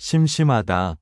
심심하다.